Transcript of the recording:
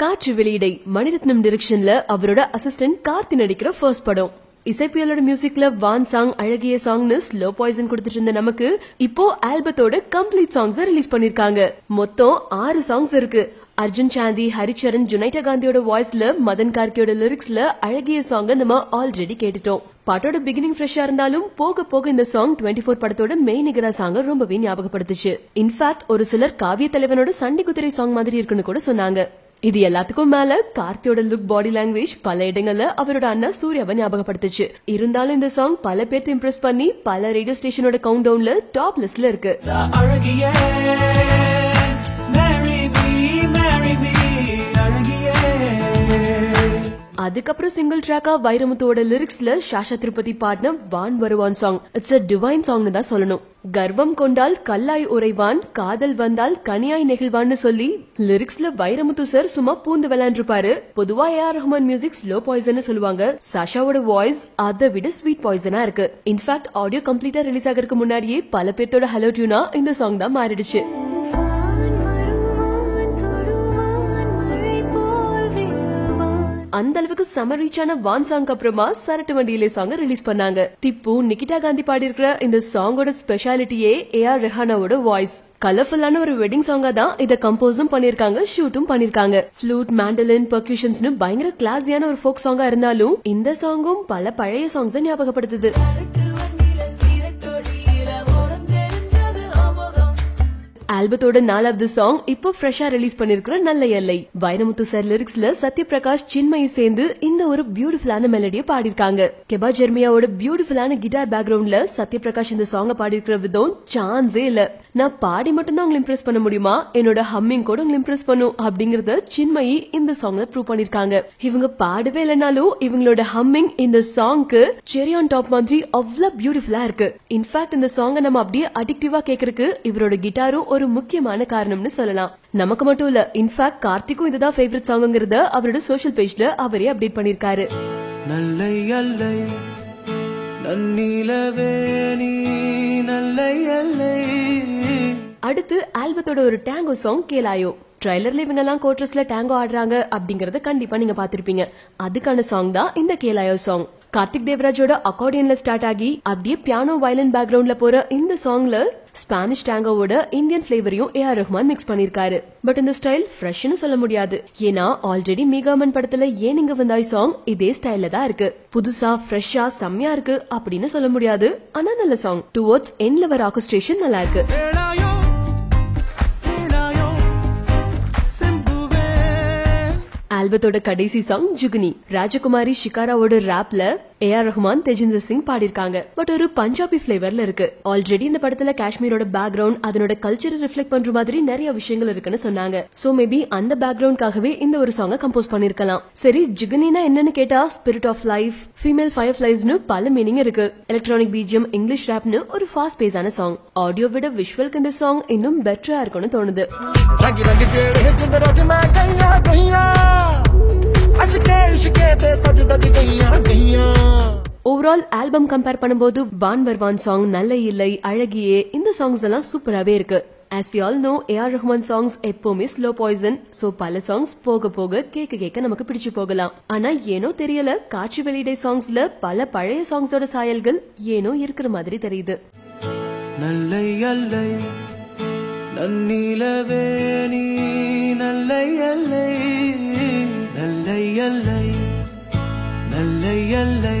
காற்று வெளியிடை மணிரத்னம் டிரெக்ஷன்ல அவரோட அசிஸ்டன்ட் கார்த்தி நடிக்கிற ஃபர்ஸ்ட் படம். இசைப்பியலோட மியூசிக்ல வான் சாங் அழகிய சாங்னு ஸ்லோ பாய்சன் கொடுத்துட்டு இருந்த நமக்கு இப்போ ஆல்பத்தோட கம்ப்ளீட் சாங்ஸ் ரிலீஸ் பண்ணிருக்காங்க. மொத்தம் ஆறு சாங்ஸ் இருக்கு. அர்ஜுன் சாந்தி ஹரிச்சரன் ஜுனைட்டா காந்தியோட வாய்ஸ்ல மதன் கார்கியோட லிரிக்ஸ்ல அழகிய சாங்க நம்ம ஆல்ரெடி கேட்டுட்டோம். பாட்டோட பிகினிங் ஃப்ரெஷ்ஷா இருந்தாலும் போக போக இந்த சாங் டுவெண்ட்டி ஃபோர் படத்தோட மெயின் நிகரா சாங்க ரொம்பவே ஞாபகப்படுத்துச்சு. இன்ஃபேக்ட் ஒரு சிலர் காவிய தலைவனோட சண்டி குதிரை சாங் மாதிரி இருக்குன்னு கூட சொன்னாங்க. இது எல்லாத்துக்கும் மேல கார்த்தியோட லுக் பாடி லாங்குவேஜ் பல இடங்கள்ல அவரோட அண்ணா சூர்யாவை ஞாபகப்படுத்துச்சு. இருந்தாலும் இந்த சாங் பல பேர்த்து இம்ப்ரெஸ் பண்ணி பல ரேடியோ ஸ்டேஷனோட கவுண்ட் டவுன்ல டாப் லிஸ்ட்ல இருக்கு. அதுக்கப்புறம் சிங்கிள் ட்ராக்கா வைரமுத்துவோட லிரிக்ஸ்ல சாஷா திருப்பதி பாடின வான் வருவான் சாங் இட்ஸ் அ டிவைன் சாங்னு தான் சொல்லணும். கர்வம் கொண்டால் கல்லாய் உறைவான் காதல் வந்தால் கனியாய் நெகிழ்வான்னு சொல்லி லிரிக்ஸ்ல வைரமுத்து சார் சும்மா பூந்து விளையாண்டுருப்பாரு. பொதுவா A R Rahman music slow poison சொல்லுவாங்க. சாஷாவோட வாய்ஸ் அதை விட ஸ்வீட் பாய்சனா இருக்கு. இன்ஃபேக்ட் ஆடியோ கம்ப்ளீட்டா ரிலீஸ் ஆகிறதுக்கு முன்னாடியே பல பேர்த்தோட ஹலோ டியூனா இந்த சாங் தான் மாறிடுச்சு. அந்த அளவுக்கு செம ரீச்சான வான் சாங் அப்புறமா சரட்டு வண்டியிலே சாங் ரிலீஸ் பண்ணாங்க. திப்பு நிகிதா காந்தி பாடி இருக்கிற இந்த சாங்கோட ஸ்பெஷாலிட்டியே ஏ ஆர் ரெஹானாவோட வாய்ஸ் கலர்ஃபுல்லான ஒரு வெட்டிங் சாங்கா தான் இதை கம்போஸும் பண்ணிருக்காங்க ஷூட்டும் பண்ணிருக்காங்க ஃப்ளூட் மேண்டலின் பர்க்யூஷன்ஸ்னு பயங்கர கிளாஸியான ஒரு ஃபோக் சாங்கா இருந்தாலும் இந்த சாங்கும் பல பழைய சாங்ஸை ஞாபகப்படுத்துது. ஆல்பத்தோட நாலாவது சாங் இப்போ ஃப்ரெஷ்ஷா ரிலீஸ் பண்ணிருக்கிற நல்ல எல்லை. வைரமுத்து சார் லிரிக்ஸ்ல சத்யபிரகாஷ் சின்மயி சேர்ந்து இந்த ஒரு பியூட்டிஃபுல்லான மெலடியை பாடிருக்காங்க கெபா ஜெர்மியாவோட பியூட்டிஃபுல்லான கிட்டார் பேக்ரவுண்ட்ல சத்யபிரகாஷ் இந்த சாங்க பாடிருக்கிற விதம் சான்ஸே இல்ல. நான் பாடி மட்டும்தான் உங்களை இம்ப்ரெஸ் பண்ண முடியுமா? என்னோட ஹம்மிங் கூட உங்களை இம்ப்ரெஸ் பண்ணும் அப்படிங்கறத சின்மயி இந்த சாங்ல ப்ரூவ் பண்ணிருக்காங்க. இவங்க பாடவே இல்லைனாலும் இவங்களோட ஹம்மிங் இந்த சாங்க்கு செரி ஆன் டாப் மாதிரி அவ்வளவு பியூட்டிஃபுல்லா இருக்கு. இன்ஃபேக்ட் இந்த சாங்கை நம்ம அப்படியே அடிக்டிவா கேக்குறதுக்கு இவரோட கிட்டாரும் ஒரு முக்கியமான காரணம்னு சொல்லலாம். நமக்கு மட்டும் இல்ல இன்ஃபேக்ட் கார்த்திக்கும் இதுதான் ஃபேவரட் சாங்ங்கிறத அவரோட சோஷியல் பேஜ்ல அவரே அப்டேட் பண்ணிருக்காரு. நல்லை அல்லை நன்னிலவே நீ நல்லை அல்லை அடுத்து ஆல்பத்தோட ஒரு டேங்கோ சாங் கேலாயோ ட்ரைலர்ல இவங்க எல்லாம் கோட்ரஸ்ல டேங்கோ ஆடுறாங்க அப்படிங்கறத கண்டிப்பா நீங்க பாத்திருப்பீங்க அதுக்கான சாங் தான் இந்த கேலாயோ சாங் கார்த்திக் தேவராஜோட அக்கார்டியன்ல ஸ்டார்ட் ஆகி அப்படியே பியானோ வயலன் பேக்ரவுண்ட்ல போற இந்த சாங்ல ஸ்பானிஷ் டேங்கோவோட இந்தியன் பிளேவரையும் ஏ ஆர் ரஹ்மான் மிக்ஸ் பண்ணிருக்காரு. பட் இந்த ஸ்டைல் ஃப்ரெஷ்னு சொல்ல முடியாது. ஏன்னா ஆல்ரெடி மீகாமன் படத்துல ஏன் இங்க வந்தாய் சாங் இதே ஸ்டைல்ல தான் இருக்கு. புதுசா ஃப்ரெஷ்ஷா செம்மையா இருக்கு அப்படின்னு சொல்ல முடியாது. ஆனா நல்ல சாங் டுவர்ட்ஸ் எண்ட்ல வர ஆர்கஸ்ட்ரேஷன் நல்லா இருக்கு. ஆல்பத்தோட கடைசி சாங் ஜுகுனி. ராஜகுமாரி ஷிகாராவோட ரேப்ல ஏ ஆர் ரஹ்மான் தேஜிந்தர் சிங் பாடியிருக்காங்க. பட் ஒரு பஞ்சாபி பிளேவர்ல இருக்கு. ஆல்ரெடி இந்த படத்துல காஷ்மீரோட பேக்ரவுண்ட் அதனோட கல்ச்சரை ரிஃப்ளெக்ட் பண்ற மாதிரி நிறைய விஷயங்கள் இருக்குன்னு சொன்னாங்க. சோ மேபி அந்த பேக்ரவுண்ட்காகவே இந்த ஒரு சாங்க கம்போஸ் பண்ணிருக்கலாம் சரி ஜுகுனினா என்னன்னு கேட்டா spirit of life female fire ஃபிளைஸ்னு பல மீனிங் இருக்கு. எலக்ட்ரானிக் பீஜியம் இங்கிலீஷ் ரேப்னு ஒரு ஃபாஸ்ட் பேஸான சாங் ஆடியோ விட விஷுவலுக்கு இந்த சாங் இன்னும் பெட்டரா இருக்கும்னு தோணுது. ஓவரால் ஆல்பம் கம்பேர் பண்ணும்போது வான் வர்வான் சாங் நல்ல இல்லை அழகியே இந்த சாங்ஸ் எல்லாம் சூப்பராவே இருக்கு. As we all know A R Rahman songs எப்பவுமே ஸ்லோ பாய்சன் சோ பல சாங்ஸ் போக போக கேட்க கேட்க நமக்கு பிடிச்சு போகலாம். ஆனா ஏனோ தெரியல காட்சி வெளியிடை சாங்ஸ்ல பல பழைய சாங்ஸோட சாயல்கள் ஏனோ இருக்கிற மாதிரி தெரியுது. நல்ல நல்ல அல்லை நல்லை அல்லை நல்லை அல்லை